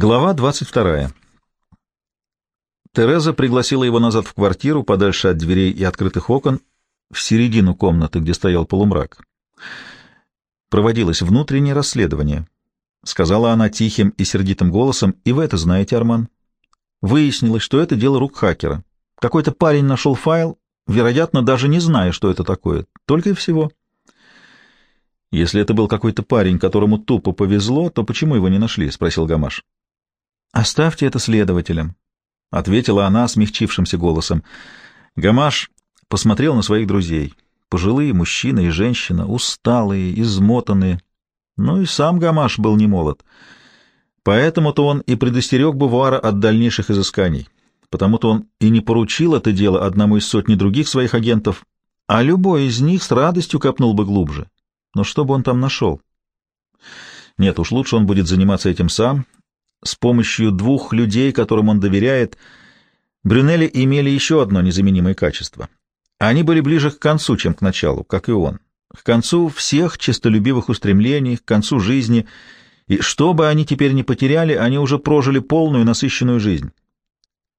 Глава 22. Тереза пригласила его назад в квартиру, подальше от дверей и открытых окон, в середину комнаты, где стоял полумрак. Проводилось внутреннее расследование, — сказала она тихим и сердитым голосом, — и вы это знаете, Арман. Выяснилось, что это дело рук хакера. Какой-то парень нашел файл, вероятно, даже не зная, что это такое, только и всего. Если это был какой-то парень, которому тупо повезло, то почему его не нашли? — спросил Гамаш. — Оставьте это следователям, — ответила она смягчившимся голосом. Гамаш посмотрел на своих друзей. Пожилые мужчина и женщина, усталые, измотанные. Ну и сам Гамаш был не молод. Поэтому-то он и предостерег Бувара от дальнейших изысканий. Потому-то он и не поручил это дело одному из сотни других своих агентов, а любой из них с радостью копнул бы глубже. Но что бы он там нашел? Нет, уж лучше он будет заниматься этим сам, с помощью двух людей, которым он доверяет. Брюнели имели еще одно незаменимое качество. Они были ближе к концу, чем к началу, как и он. К концу всех честолюбивых устремлений, к концу жизни, и что бы они теперь не потеряли, они уже прожили полную насыщенную жизнь.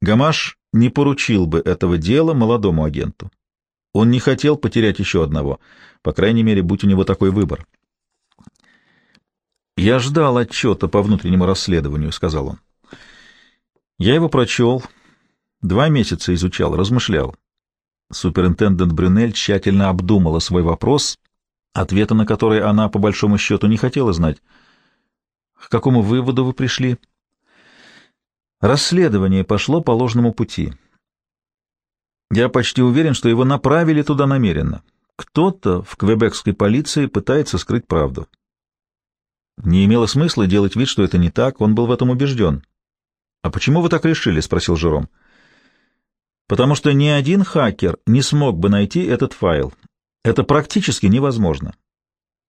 Гамаш не поручил бы этого дела молодому агенту. Он не хотел потерять еще одного, по крайней мере, будь у него такой выбор. «Я ждал отчета по внутреннему расследованию», — сказал он. «Я его прочел, два месяца изучал, размышлял. Суперинтендент Брюнель тщательно обдумала свой вопрос, ответа на который она, по большому счету, не хотела знать. «К какому выводу вы пришли?» «Расследование пошло по ложному пути. Я почти уверен, что его направили туда намеренно. Кто-то в квебекской полиции пытается скрыть правду. Не имело смысла делать вид, что это не так, он был в этом убежден. «А почему вы так решили?» — спросил Жером. «Потому что ни один хакер не смог бы найти этот файл. Это практически невозможно.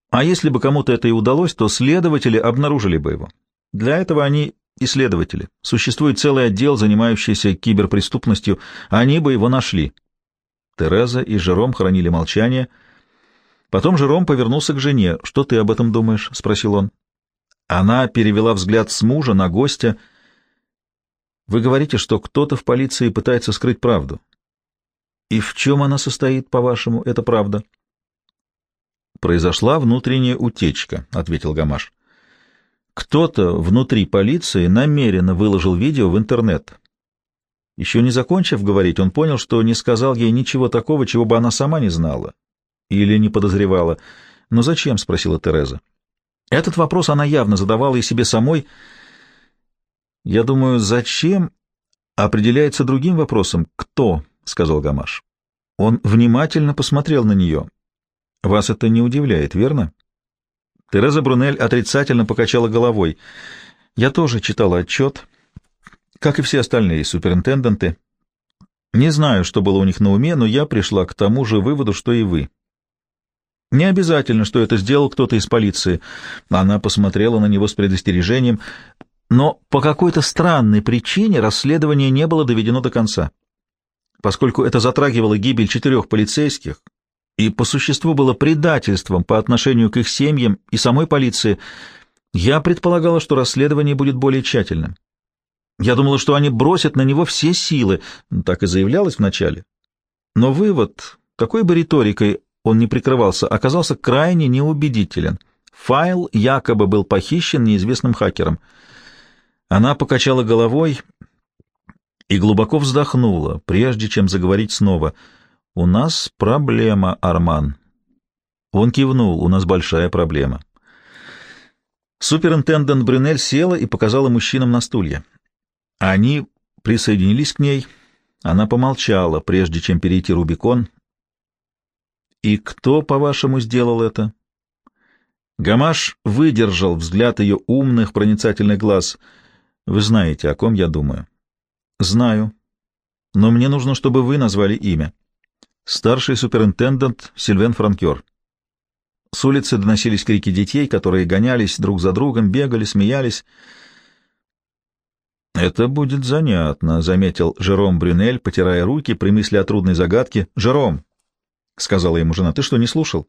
А если бы кому-то это и удалось, то следователи обнаружили бы его. Для этого они исследователи. Существует целый отдел, занимающийся киберпреступностью. Они бы его нашли». Тереза и Жером хранили молчание. Потом Жером повернулся к жене. «Что ты об этом думаешь?» — спросил он. Она перевела взгляд с мужа на гостя. «Вы говорите, что кто-то в полиции пытается скрыть правду. И в чем она состоит, по-вашему, эта правда?» «Произошла внутренняя утечка», — ответил Гамаш. «Кто-то внутри полиции намеренно выложил видео в интернет». Еще не закончив говорить, он понял, что не сказал ей ничего такого, чего бы она сама не знала или не подозревала. «Но зачем?» — спросила Тереза. Этот вопрос она явно задавала и себе самой. «Я думаю, зачем?» определяется другим вопросом «кто?», — сказал Гамаш. Он внимательно посмотрел на нее. «Вас это не удивляет, верно?» Тереза Брунель отрицательно покачала головой. «Я тоже читала отчет, как и все остальные суперинтенденты. Не знаю, что было у них на уме, но я пришла к тому же выводу, что и вы. Не обязательно, что это сделал кто-то из полиции. Она посмотрела на него с предостережением, но по какой-то странной причине расследование не было доведено до конца. Поскольку это затрагивало гибель четырех полицейских и по существу было предательством по отношению к их семьям и самой полиции, я предполагала, что расследование будет более тщательным. Я думала, что они бросят на него все силы, так и заявлялось вначале. Но вывод, какой бы риторикой он не прикрывался, оказался крайне неубедителен. Файл якобы был похищен неизвестным хакером. Она покачала головой и глубоко вздохнула, прежде чем заговорить снова. «У нас проблема, Арман». Он кивнул, «У нас большая проблема». Суперинтендент Брюнель села и показала мужчинам на стулья. Они присоединились к ней. Она помолчала, прежде чем перейти Рубикон, «И кто, по-вашему, сделал это?» Гамаш выдержал взгляд ее умных, проницательных глаз. «Вы знаете, о ком я думаю?» «Знаю. Но мне нужно, чтобы вы назвали имя. Старший суперинтендент Сильвен Франкер». С улицы доносились крики детей, которые гонялись друг за другом, бегали, смеялись. «Это будет занятно», — заметил Жером Брюнель, потирая руки при мысли о трудной загадке. «Жером, — сказала ему жена. — Ты что, не слушал?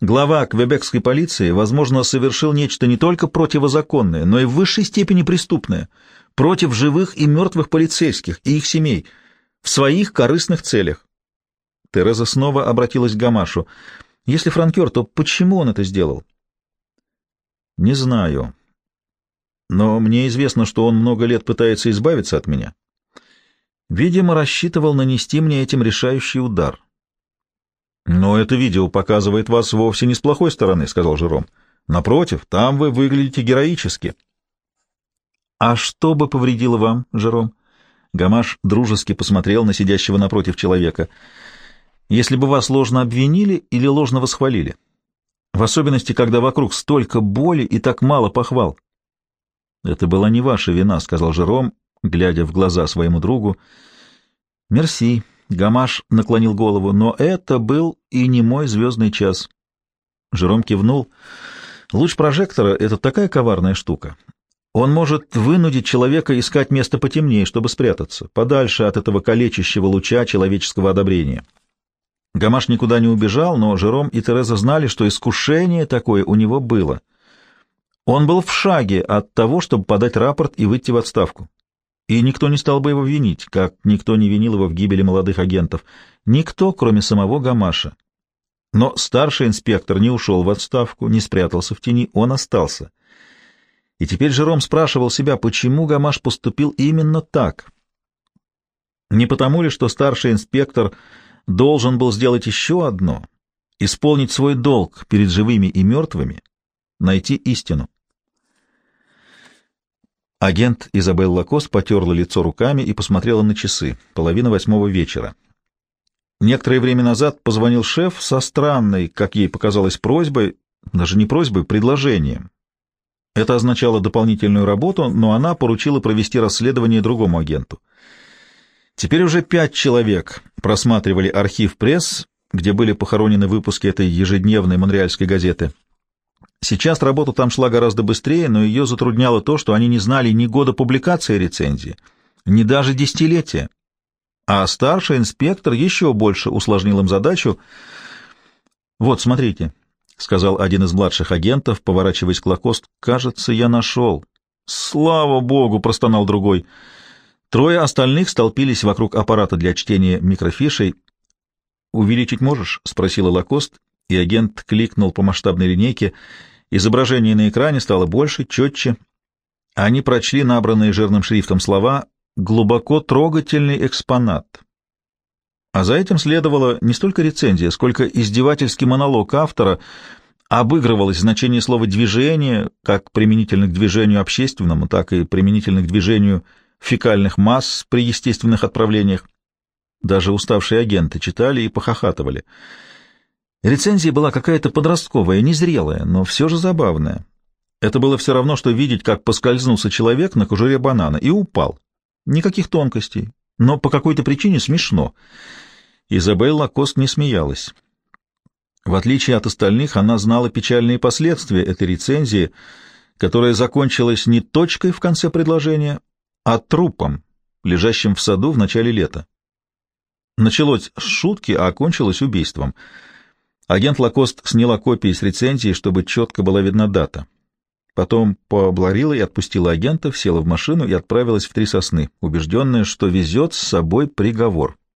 Глава квебекской полиции, возможно, совершил нечто не только противозаконное, но и в высшей степени преступное, против живых и мертвых полицейских и их семей, в своих корыстных целях. Тереза снова обратилась к Гамашу. «Если франкер, то почему он это сделал?» «Не знаю. Но мне известно, что он много лет пытается избавиться от меня. Видимо, рассчитывал нанести мне этим решающий удар». «Но это видео показывает вас вовсе не с плохой стороны», — сказал Жером. «Напротив, там вы выглядите героически». «А что бы повредило вам, Жером?» Гамаш дружески посмотрел на сидящего напротив человека. «Если бы вас ложно обвинили или ложно восхвалили? В особенности, когда вокруг столько боли и так мало похвал». «Это была не ваша вина», — сказал Жером, глядя в глаза своему другу. «Мерси», Гамаш наклонил голову, но это был и не мой звездный час. Жером кивнул. Луч прожектора — это такая коварная штука. Он может вынудить человека искать место потемнее, чтобы спрятаться, подальше от этого калечащего луча человеческого одобрения. Гамаш никуда не убежал, но Жером и Тереза знали, что искушение такое у него было. Он был в шаге от того, чтобы подать рапорт и выйти в отставку. И никто не стал бы его винить, как никто не винил его в гибели молодых агентов. Никто, кроме самого Гамаша. Но старший инспектор не ушел в отставку, не спрятался в тени, он остался. И теперь Жером спрашивал себя, почему Гамаш поступил именно так. Не потому ли, что старший инспектор должен был сделать еще одно, исполнить свой долг перед живыми и мертвыми, найти истину. Агент Изабелла Лакос потерла лицо руками и посмотрела на часы. Половина восьмого вечера. Некоторое время назад позвонил шеф со странной, как ей показалось, просьбой, даже не просьбой, предложением. Это означало дополнительную работу, но она поручила провести расследование другому агенту. Теперь уже пять человек просматривали архив пресс, где были похоронены выпуски этой ежедневной монреальской газеты. Сейчас работа там шла гораздо быстрее, но ее затрудняло то, что они не знали ни года публикации рецензии, ни даже десятилетия. А старший инспектор еще больше усложнил им задачу. «Вот, смотрите», — сказал один из младших агентов, поворачиваясь к Лакост, — «кажется, я нашел». «Слава богу!» — простонал другой. Трое остальных столпились вокруг аппарата для чтения микрофишей. «Увеличить можешь?» — спросила Лакост, и агент кликнул по масштабной линейке. Изображение на экране стало больше, четче. Они прочли набранные жирным шрифтом слова «глубоко трогательный экспонат». А за этим следовала не столько рецензия, сколько издевательский монолог автора, обыгрывалось значение слова «движение» как применительно к движению общественному, так и применительно к движению фекальных масс при естественных отправлениях. Даже уставшие агенты читали и похохатывали — Рецензия была какая-то подростковая, незрелая, но все же забавная. Это было все равно, что видеть, как поскользнулся человек на кожуре банана и упал. Никаких тонкостей, но по какой-то причине смешно. Изабелла Лакост не смеялась. В отличие от остальных, она знала печальные последствия этой рецензии, которая закончилась не точкой в конце предложения, а трупом, лежащим в саду в начале лета. Началось с шутки, а окончилось убийством — Агент Лакост сняла копии с рецензии, чтобы четко была видна дата. Потом побларила и отпустила агентов, села в машину и отправилась в Три Сосны, убежденная, что везет с собой приговор.